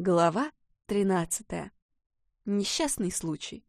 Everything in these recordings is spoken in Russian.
Глава 13. Несчастный случай.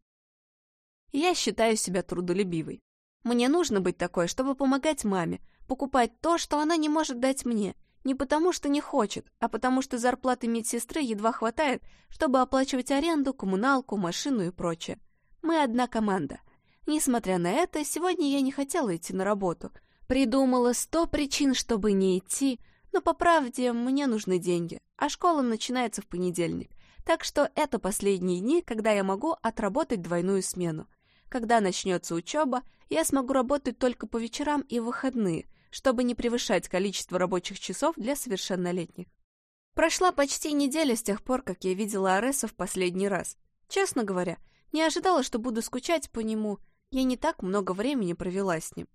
Я считаю себя трудолюбивой. Мне нужно быть такой, чтобы помогать маме, покупать то, что она не может дать мне, не потому что не хочет, а потому что зарплаты медсестры едва хватает, чтобы оплачивать аренду, коммуналку, машину и прочее. Мы одна команда. Несмотря на это, сегодня я не хотела идти на работу. Придумала сто причин, чтобы не идти, но по правде мне нужны деньги, а школа начинается в понедельник. Так что это последние дни, когда я могу отработать двойную смену. Когда начнется учеба, я смогу работать только по вечерам и выходные, чтобы не превышать количество рабочих часов для совершеннолетних. Прошла почти неделя с тех пор, как я видела Ареса в последний раз. Честно говоря, не ожидала, что буду скучать по нему. Я не так много времени провела с ним.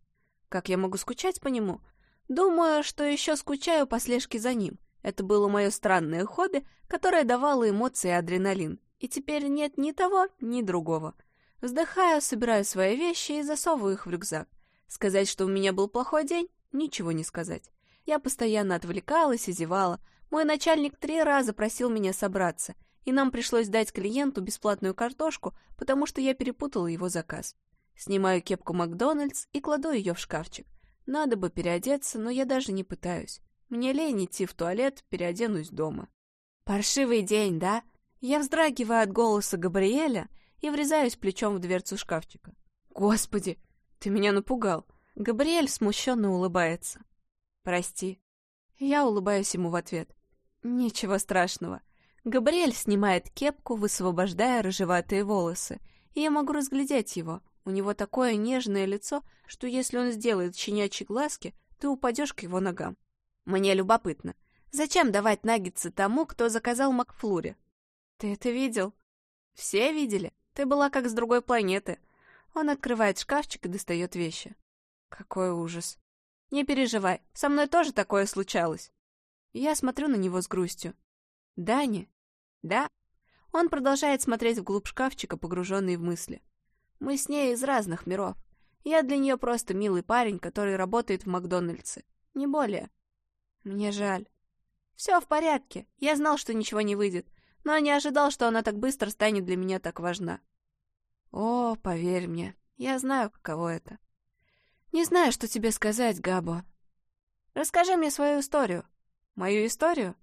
Как я могу скучать по нему? Думаю, что еще скучаю по слежке за ним. Это было мое странное хобби, которое давало эмоции и адреналин. И теперь нет ни того, ни другого. Вздыхаю, собираю свои вещи и засовываю их в рюкзак. Сказать, что у меня был плохой день, ничего не сказать. Я постоянно отвлекалась и зевала. Мой начальник три раза просил меня собраться, и нам пришлось дать клиенту бесплатную картошку, потому что я перепутала его заказ. Снимаю кепку Макдональдс и кладу ее в шкафчик. Надо бы переодеться, но я даже не пытаюсь. Мне лень идти в туалет, переоденусь дома. Паршивый день, да? Я вздрагиваю от голоса Габриэля и врезаюсь плечом в дверцу шкафчика. Господи, ты меня напугал. Габриэль смущенно улыбается. Прости. Я улыбаюсь ему в ответ. Ничего страшного. Габриэль снимает кепку, высвобождая рыжеватые волосы, и я могу разглядеть его. У него такое нежное лицо, что если он сделает щенячьи глазки, ты упадешь к его ногам. Мне любопытно, зачем давать наггетсы тому, кто заказал Макфлури? Ты это видел? Все видели? Ты была как с другой планеты. Он открывает шкафчик и достает вещи. Какой ужас. Не переживай, со мной тоже такое случалось. Я смотрю на него с грустью. Дани? Да? Он продолжает смотреть вглубь шкафчика, погруженный в мысли. Мы с ней из разных миров. Я для нее просто милый парень, который работает в Макдональдсе. Не более. Мне жаль. Все в порядке. Я знал, что ничего не выйдет, но не ожидал, что она так быстро станет для меня так важна. О, поверь мне, я знаю, каково это. Не знаю, что тебе сказать, Габо. Расскажи мне свою историю. Мою историю?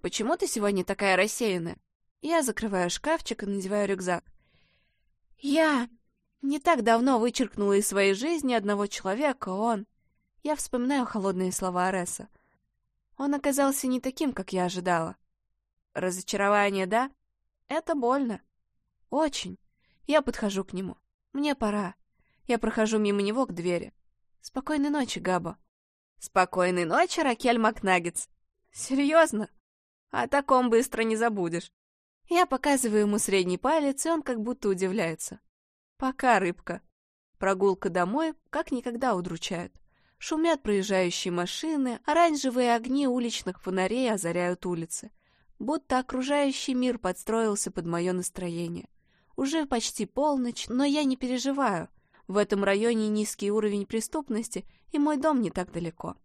Почему ты сегодня такая рассеянная? Я закрываю шкафчик и надеваю рюкзак. Я не так давно вычеркнула из своей жизни одного человека, он... Я вспоминаю холодные слова Ареса. Он оказался не таким, как я ожидала. Разочарование, да? Это больно. Очень. Я подхожу к нему. Мне пора. Я прохожу мимо него к двери. Спокойной ночи, Габо. Спокойной ночи, Ракель Макнаггетс. Серьезно? О таком быстро не забудешь. Я показываю ему средний палец, и он как будто удивляется. «Пока, рыбка». Прогулка домой как никогда удручает. Шумят проезжающие машины, оранжевые огни уличных фонарей озаряют улицы. Будто окружающий мир подстроился под мое настроение. Уже почти полночь, но я не переживаю. В этом районе низкий уровень преступности, и мой дом не так далеко.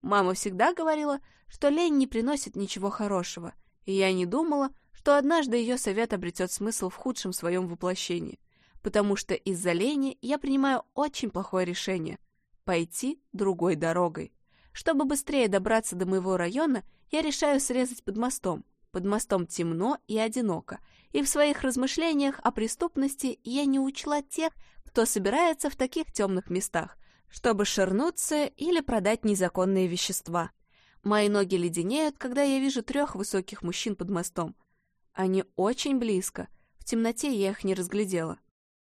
Мама всегда говорила, что лень не приносит ничего хорошего, и я не думала, что однажды ее совет обретет смысл в худшем своем воплощении, потому что из-за лени я принимаю очень плохое решение — пойти другой дорогой. Чтобы быстрее добраться до моего района, я решаю срезать под мостом. Под мостом темно и одиноко, и в своих размышлениях о преступности я не учла тех, кто собирается в таких темных местах, чтобы ширнуться или продать незаконные вещества. Мои ноги леденеют, когда я вижу трех высоких мужчин под мостом. Они очень близко. В темноте я их не разглядела.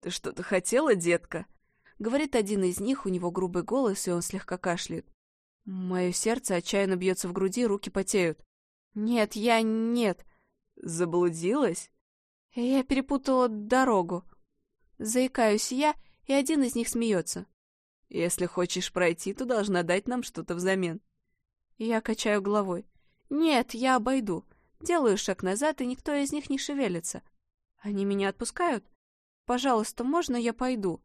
«Ты что-то хотела, детка?» Говорит один из них, у него грубый голос, и он слегка кашляет. Мое сердце отчаянно бьется в груди, руки потеют. «Нет, я нет». «Заблудилась?» Я перепутала дорогу. Заикаюсь я, и один из них смеется. «Если хочешь пройти, то должна дать нам что-то взамен». Я качаю головой. «Нет, я обойду. Делаю шаг назад, и никто из них не шевелится. Они меня отпускают? Пожалуйста, можно я пойду?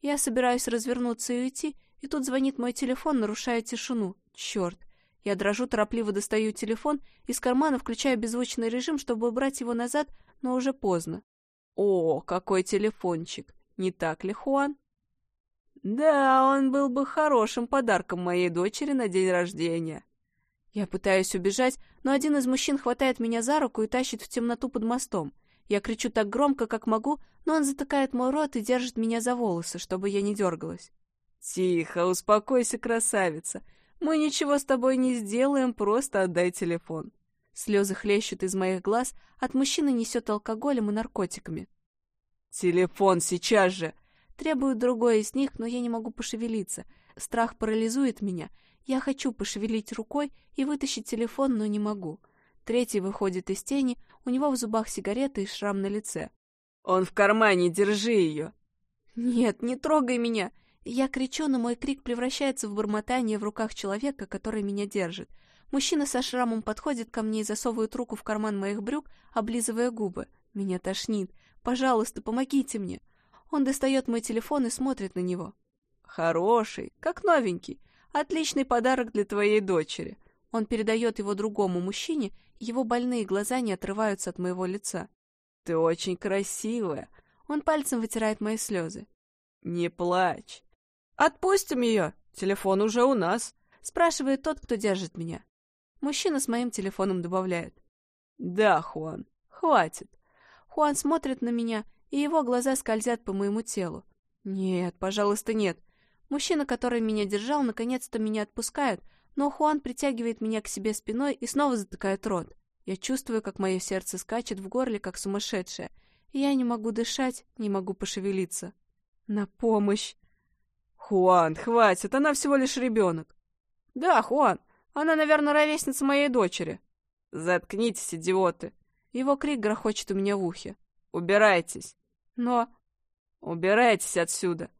Я собираюсь развернуться и уйти, и тут звонит мой телефон, нарушая тишину. Черт! Я дрожу, торопливо достаю телефон, из кармана включаю беззвучный режим, чтобы убрать его назад, но уже поздно. О, какой телефончик! Не так ли, Хуан? Да, он был бы хорошим подарком моей дочери на день рождения. Я пытаюсь убежать, но один из мужчин хватает меня за руку и тащит в темноту под мостом. Я кричу так громко, как могу, но он затыкает мой рот и держит меня за волосы, чтобы я не дергалась. «Тихо, успокойся, красавица. Мы ничего с тобой не сделаем, просто отдай телефон». Слезы хлещут из моих глаз, от мужчины несет алкоголем и наркотиками. «Телефон сейчас же!» Требует другой из них, но я не могу пошевелиться. Страх парализует меня. Я хочу пошевелить рукой и вытащить телефон, но не могу. Третий выходит из тени, у него в зубах сигарета и шрам на лице. «Он в кармане, держи ее!» «Нет, не трогай меня!» Я кричу, но мой крик превращается в бормотание в руках человека, который меня держит. Мужчина со шрамом подходит ко мне и засовывает руку в карман моих брюк, облизывая губы. Меня тошнит. «Пожалуйста, помогите мне!» Он достает мой телефон и смотрит на него. «Хороший, как новенький. Отличный подарок для твоей дочери». Он передает его другому мужчине, его больные глаза не отрываются от моего лица. «Ты очень красивая». Он пальцем вытирает мои слезы. «Не плачь». «Отпустим ее. Телефон уже у нас», — спрашивает тот, кто держит меня. Мужчина с моим телефоном добавляет. «Да, Хуан, хватит». Хуан смотрит на меня, и его глаза скользят по моему телу. Нет, пожалуйста, нет. Мужчина, который меня держал, наконец-то меня отпускает, но Хуан притягивает меня к себе спиной и снова затыкает рот. Я чувствую, как мое сердце скачет в горле, как сумасшедшее, я не могу дышать, не могу пошевелиться. На помощь! Хуан, хватит, она всего лишь ребенок. Да, Хуан, она, наверное, ровесница моей дочери. Заткнитесь, идиоты. Его крик грохочет у меня в ухе. Убирайтесь. Но... Убирайтесь отсюда.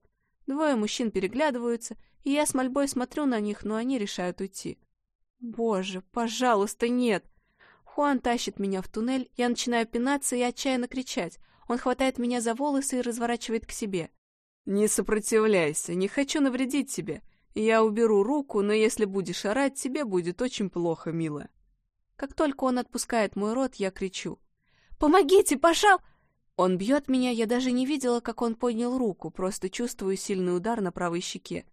Двое мужчин переглядываются, и я с мольбой смотрю на них, но они решают уйти. Боже, пожалуйста, нет! Хуан тащит меня в туннель, я начинаю пинаться и отчаянно кричать. Он хватает меня за волосы и разворачивает к себе. «Не сопротивляйся, не хочу навредить тебе. Я уберу руку, но если будешь орать, тебе будет очень плохо, милая». Как только он отпускает мой рот, я кричу. «Помогите, пожалуйста!» Он бьет меня, я даже не видела, как он поднял руку, просто чувствую сильный удар на правой щеке.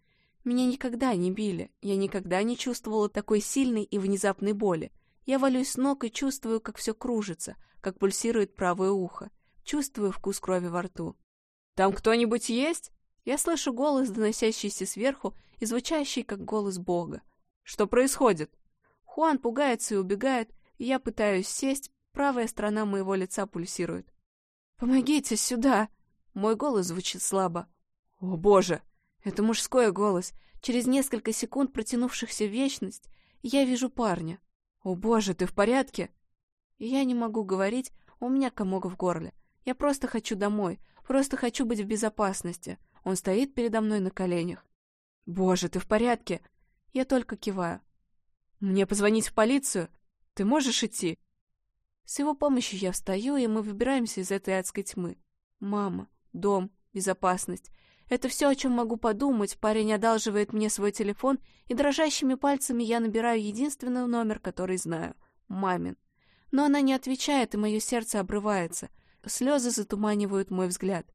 Меня никогда не били, я никогда не чувствовала такой сильной и внезапной боли. Я валюсь с ног и чувствую, как все кружится, как пульсирует правое ухо. Чувствую вкус крови во рту. «Там кто-нибудь есть?» Я слышу голос, доносящийся сверху и звучащий, как голос Бога. «Что происходит?» Хуан пугается и убегает, и я пытаюсь сесть, правая сторона моего лица пульсирует. «Помогите сюда!» Мой голос звучит слабо. «О, боже!» Это мужской голос. Через несколько секунд, протянувшихся в вечность, я вижу парня. «О, боже, ты в порядке?» Я не могу говорить, у меня комок в горле. Я просто хочу домой, просто хочу быть в безопасности. Он стоит передо мной на коленях. «Боже, ты в порядке?» Я только киваю. «Мне позвонить в полицию? Ты можешь идти?» С его помощью я встаю, и мы выбираемся из этой адской тьмы. Мама, дом, безопасность. Это все, о чем могу подумать. Парень одалживает мне свой телефон, и дрожащими пальцами я набираю единственный номер, который знаю — мамин. Но она не отвечает, и мое сердце обрывается. Слезы затуманивают мой взгляд.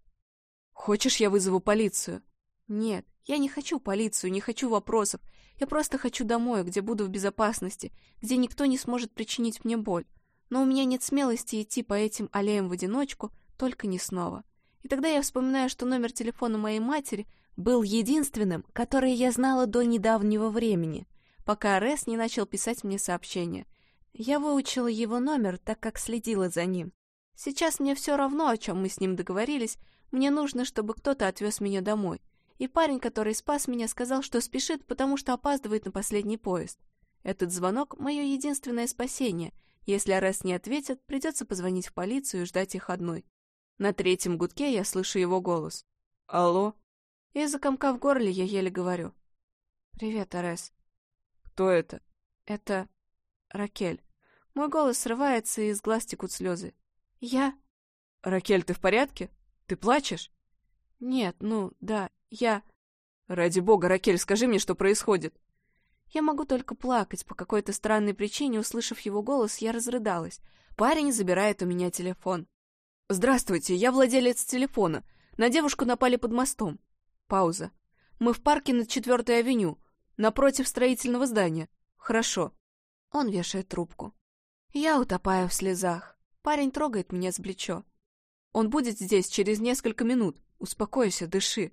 «Хочешь, я вызову полицию?» «Нет, я не хочу полицию, не хочу вопросов. Я просто хочу домой, где буду в безопасности, где никто не сможет причинить мне боль но у меня нет смелости идти по этим аллеям в одиночку, только не снова. И тогда я вспоминаю, что номер телефона моей матери был единственным, который я знала до недавнего времени, пока Арес не начал писать мне сообщения. Я выучила его номер, так как следила за ним. Сейчас мне все равно, о чем мы с ним договорились, мне нужно, чтобы кто-то отвез меня домой. И парень, который спас меня, сказал, что спешит, потому что опаздывает на последний поезд. Этот звонок — мое единственное спасение — если Арес не ответит, придется позвонить в полицию и ждать их одной. На третьем гудке я слышу его голос. «Алло?» Из-за комка в горле я еле говорю. «Привет, Арес». «Кто это?» «Это... Ракель». Мой голос срывается, и из глаз текут слезы. «Я...» «Ракель, ты в порядке? Ты плачешь?» «Нет, ну, да, я...» «Ради бога, Ракель, скажи мне, что происходит». Я могу только плакать. По какой-то странной причине, услышав его голос, я разрыдалась. Парень забирает у меня телефон. «Здравствуйте, я владелец телефона. На девушку напали под мостом». Пауза. «Мы в парке над четвертой авеню, напротив строительного здания. Хорошо». Он вешает трубку. Я утопаю в слезах. Парень трогает меня с плечо. Он будет здесь через несколько минут. Успокойся, дыши.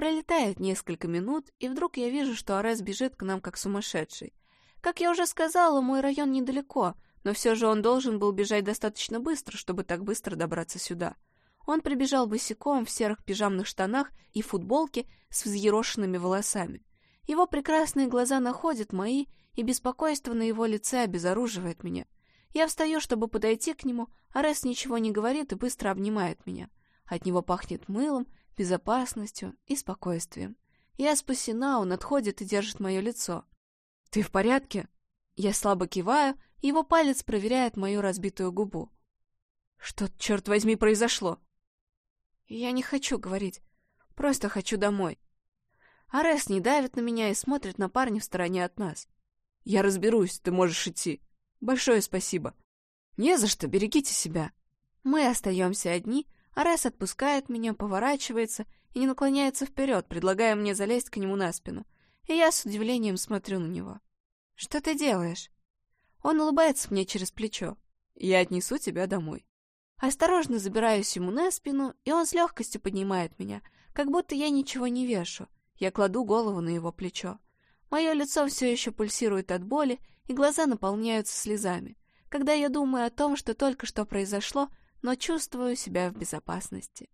Пролетает несколько минут, и вдруг я вижу, что Арес бежит к нам как сумасшедший. Как я уже сказала, мой район недалеко, но все же он должен был бежать достаточно быстро, чтобы так быстро добраться сюда. Он прибежал босиком в серых пижамных штанах и футболке с взъерошенными волосами. Его прекрасные глаза находят мои, и беспокойство на его лице обезоруживает меня. Я встаю, чтобы подойти к нему, а Рес ничего не говорит и быстро обнимает меня. От него пахнет мылом, безопасностью и спокойствием. Я спасена, он отходит и держит мое лицо. «Ты в порядке?» Я слабо киваю, его палец проверяет мою разбитую губу. «Что, черт возьми, произошло?» Я не хочу говорить, просто хочу домой. Арес не давит на меня и смотрит на парня в стороне от нас. «Я разберусь, ты можешь идти. Большое спасибо». «Не за что, берегите себя». Мы остаемся одни, Арес отпускает меня, поворачивается и не наклоняется вперед, предлагая мне залезть к нему на спину. И я с удивлением смотрю на него. «Что ты делаешь?» Он улыбается мне через плечо. «Я отнесу тебя домой». Осторожно забираюсь ему на спину, и он с легкостью поднимает меня, как будто я ничего не вешу. Я кладу голову на его плечо. Мое лицо все еще пульсирует от боли, и глаза наполняются слезами. Когда я думаю о том, что только что произошло, но чувствую себя в безопасности.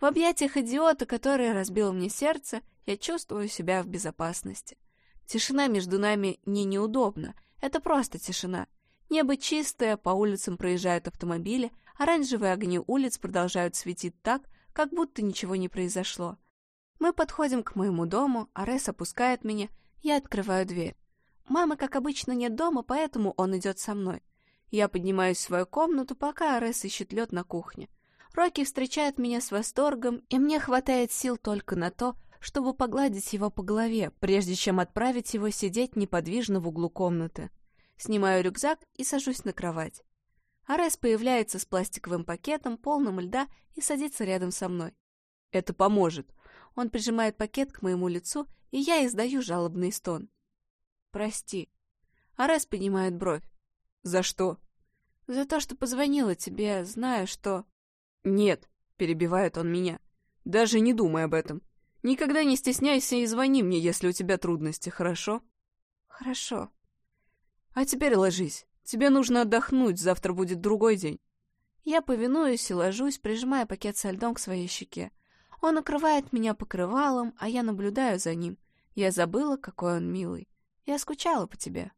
В объятиях идиота, который разбил мне сердце, я чувствую себя в безопасности. Тишина между нами не неудобна, это просто тишина. Небо чистое, по улицам проезжают автомобили, оранжевые огни улиц продолжают светить так, как будто ничего не произошло. Мы подходим к моему дому, Арес опускает меня, я открываю дверь. Мамы, как обычно, нет дома, поэтому он идет со мной. Я поднимаюсь в свою комнату, пока Арес ищет лед на кухне. Рокки встречает меня с восторгом, и мне хватает сил только на то, чтобы погладить его по голове, прежде чем отправить его сидеть неподвижно в углу комнаты. Снимаю рюкзак и сажусь на кровать. Арес появляется с пластиковым пакетом, полным льда, и садится рядом со мной. «Это поможет». Он прижимает пакет к моему лицу, и я издаю жалобный стон. «Прости». Арес поднимает бровь. «За что?» «За то, что позвонила тебе, зная, что...» «Нет», — перебивает он меня. «Даже не думай об этом. Никогда не стесняйся и звони мне, если у тебя трудности, хорошо?» «Хорошо». «А теперь ложись. Тебе нужно отдохнуть, завтра будет другой день». Я повинуюсь и ложусь, прижимая пакет со льдом к своей щеке. Он накрывает меня покрывалом, а я наблюдаю за ним. Я забыла, какой он милый. Я скучала по тебе.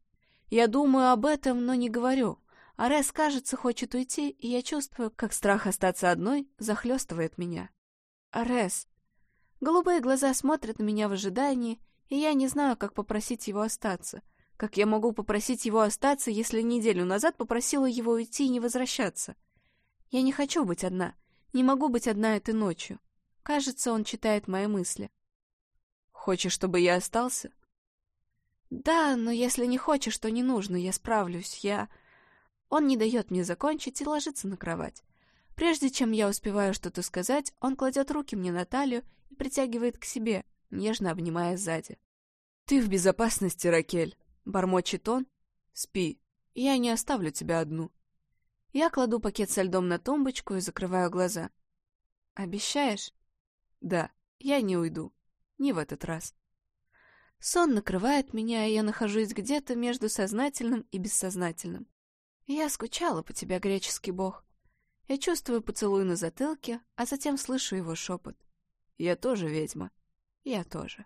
Я думаю об этом, но не говорю. Арес, кажется, хочет уйти, и я чувствую, как страх остаться одной захлестывает меня. Арес. Голубые глаза смотрят на меня в ожидании, и я не знаю, как попросить его остаться. Как я могу попросить его остаться, если неделю назад попросила его уйти и не возвращаться? Я не хочу быть одна. Не могу быть одна этой ночью. Кажется, он читает мои мысли. Хочешь, чтобы я остался? «Да, но если не хочешь, то не нужно, я справлюсь, я...» Он не дает мне закончить и ложится на кровать. Прежде чем я успеваю что-то сказать, он кладет руки мне на талию и притягивает к себе, нежно обнимая сзади. «Ты в безопасности, Ракель!» — бормочет он. «Спи, я не оставлю тебя одну». Я кладу пакет со льдом на тумбочку и закрываю глаза. «Обещаешь?» «Да, я не уйду. Не в этот раз». Сон накрывает меня, и я нахожусь где-то между сознательным и бессознательным. Я скучала по тебе, греческий бог. Я чувствую поцелуй на затылке, а затем слышу его шепот. Я тоже ведьма. Я тоже.